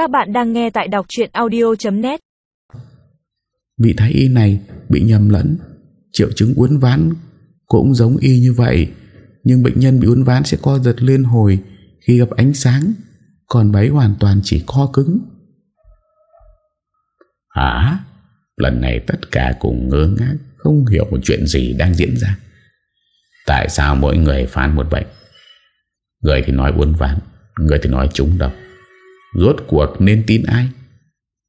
Các bạn đang nghe tại đọc chuyện audio.net Vị thái y này bị nhầm lẫn. Triệu chứng uốn ván cũng giống y như vậy. Nhưng bệnh nhân bị uốn ván sẽ co giật liên hồi khi gặp ánh sáng. Còn bấy hoàn toàn chỉ co cứng. Hả? Lần này tất cả cùng ngơ ngác Không hiểu một chuyện gì đang diễn ra. Tại sao mỗi người phán một bệnh? Người thì nói uốn ván Người thì nói trúng độc Rốt cuộc nên tin ai?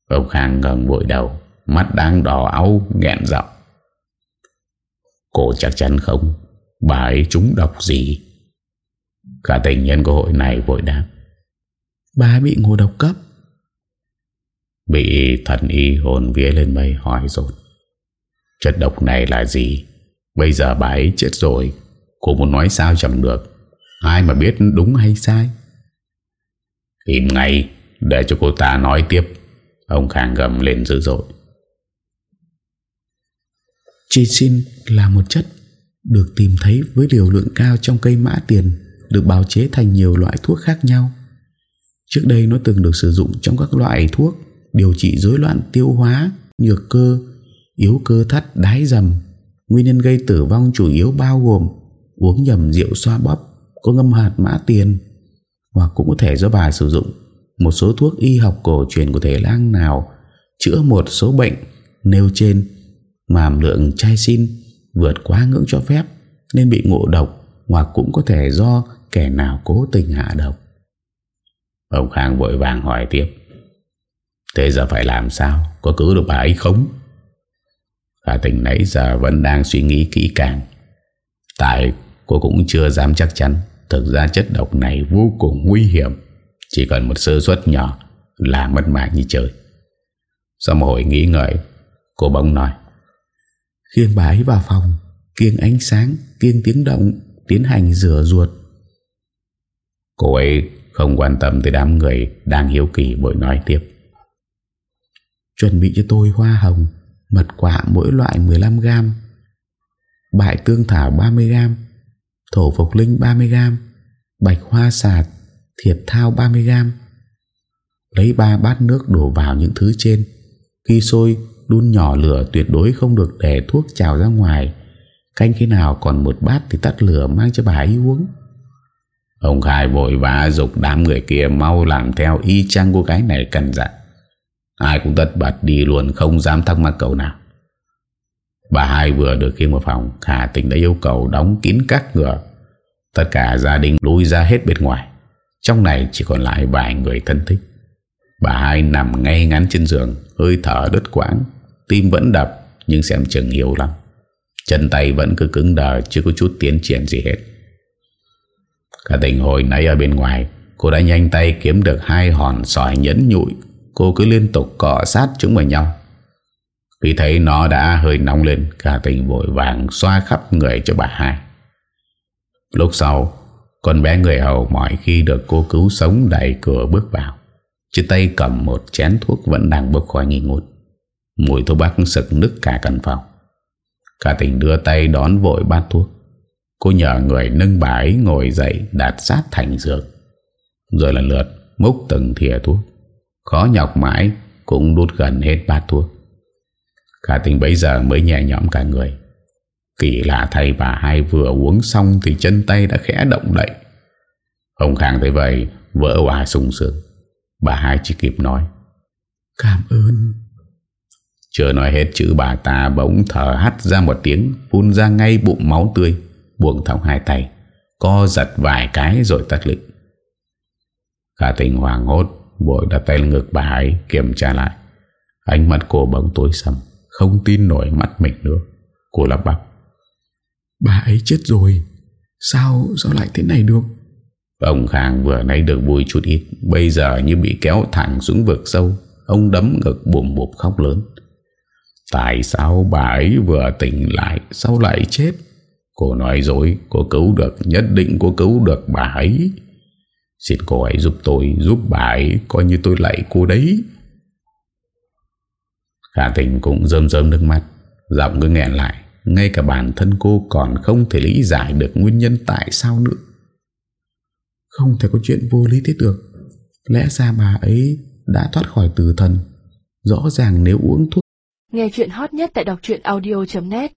Ông Khang ngẩng vội đầu Mắt đang đỏ áo nghẹn giọng. Cô chắc chắn không? Bà ấy trúng độc gì? Cả tình nhân của hội này vội đáp. Bà bị ngộ độc cấp. Bị thần y hồn vía lên mây hỏi rồi Chất độc này là gì? Bây giờ bà ấy chết rồi. Cô muốn nói sao chẳng được. Ai mà biết đúng hay sai Im ngay Để cho cô ta nói tiếp Ông Khang gầm lên dữ dội Chisin là một chất được tìm thấy với liều lượng cao trong cây mã tiền được bào chế thành nhiều loại thuốc khác nhau. Trước đây nó từng được sử dụng trong các loại thuốc điều trị rối loạn tiêu hóa, nhược cơ, yếu cơ thắt, đái dầm. Nguyên nhân gây tử vong chủ yếu bao gồm uống nhầm rượu xoa bóp, có ngâm hạt mã tiền, hoặc cũng có thể do bà sử dụng một số thuốc y học cổ truyền của thể lang nào, chữa một số bệnh nêu trên mà lượng chai xin vượt quá ngưỡng cho phép nên bị ngộ độc hoặc cũng có thể do kẻ nào cố tình hạ độc. Ông Khang vội vàng hỏi tiếp. Thế giờ phải làm sao? Có cứu được bà ấy không? Khả tình nãy giờ vẫn đang suy nghĩ kỹ càng. Tại cô cũng chưa dám chắc chắn. Thực ra chất độc này vô cùng nguy hiểm. Chỉ cần một sơ suất nhỏ là mất mạng như trời. Sau một hồi nghĩ ngợi, cô bỗng nói. Khiêng bà ấy vào phòng Kiêng ánh sáng Kiêng tiếng động Tiến hành rửa ruột Cô ấy không quan tâm tới đám người Đang hiếu kỳ bội nói tiếp Chuẩn bị cho tôi hoa hồng Mật quả mỗi loại 15 gram Bại tương thảo 30 gram Thổ phục linh 30 gram Bạch hoa sạt Thiệt thao 30 gram Lấy ba bát nước đổ vào những thứ trên, Khi sôi, Đun nhỏ lửa tuyệt đối không được để thuốc trào ra ngoài. Canh khi nào còn một bát thì tắt lửa mang cho bà ấy uống. Ông Khai vội vã dục đám người kia mau làm theo y chang cô gái này cần dặn Ai cũng tất bật đi luôn, không dám thắc mắc cậu nào. Bà hai vừa được khiêng vào phòng, hà tình đã yêu cầu đóng kín các cửa. Tất cả gia đình lui ra hết bên ngoài. Trong này chỉ còn lại vài người thân thích. Bà hai nằm ngay ngắn trên giường, Hơi thở đứt quãng. Tim vẫn đập, nhưng xem chừng yếu lắm. Chân tay vẫn cứ cứng đờ, Chưa có chút tiến triển gì hết. Cả tình hồi nãy ở bên ngoài, Cô đã nhanh tay kiếm được hai hòn sỏi nhẫn nhụi. Cô cứ liên tục cọ sát chúng vào nhau. Khi thấy nó đã hơi nóng lên, Cả tình vội vàng xoa khắp người cho bà hai. Lúc sau, Con bé người hầu mọi khi được cô cứu sống đẩy cửa bước vào. Trên tay cầm một chén thuốc vẫn đang bốc khói nghi ngút. Mùi thuốc bắc sực nức cả căn phòng. Cả tình đưa tay đón vội bát thuốc. Cô nhờ người nâng bà ấy ngồi dậy đặt sát thành giường. Rồi lần lượt múc từng thìa thuốc. Khó nhọc mãi, Cũng đút gần hết bát thuốc. Cả tình bấy giờ mới nhẹ nhõm cả người. Kỳ lạ thay bà hai vừa uống xong Thì chân tay đã khẽ động đậy. Ông Khang thấy vậy, Vỡ hòa sung sướng. Bà hai chỉ kịp nói, Cảm ơn. Chưa nói hết chữ, bà ta bỗng thở hắt ra một tiếng, Phun ra ngay bụng máu tươi, Buông thọng hai tay, Co giật vài cái rồi tắt lịch Khả tình hoàng hốt, Vội đặt tay lên ngực bà ấy, Kiểm tra lại. Ánh mắt cô bỗng tối sầm. Không tin nổi mắt mình nữa. Cô lắp bắp. Bà ấy chết rồi. Sao sao lại thế này được? Ông Khang vừa nãy được vui chút ít. Bây giờ như bị kéo thẳng xuống vực sâu. Ông đấm ngực bùm bụp khóc lớn. Tại sao bà ấy vừa tỉnh lại Sao lại chết? Cô nói dối Cô cứu được Nhất định cô cứu được bà ấy. Xin cô ấy giúp tôi Giúp bà ấy Coi như tôi lại cô đấy Khả tình cũng rơm rơm nước mắt, Giọng cứ nghẹn lại, Ngay cả bản thân cô còn không thể lý giải được Nguyên nhân tại sao nữa. Không thể có chuyện vô lý thế được. Lẽ ra bà ấy đã thoát khỏi tử thần. Rõ ràng nếu uống thuốc Nghe chuyện hot nhất tại đọc truyện audio.net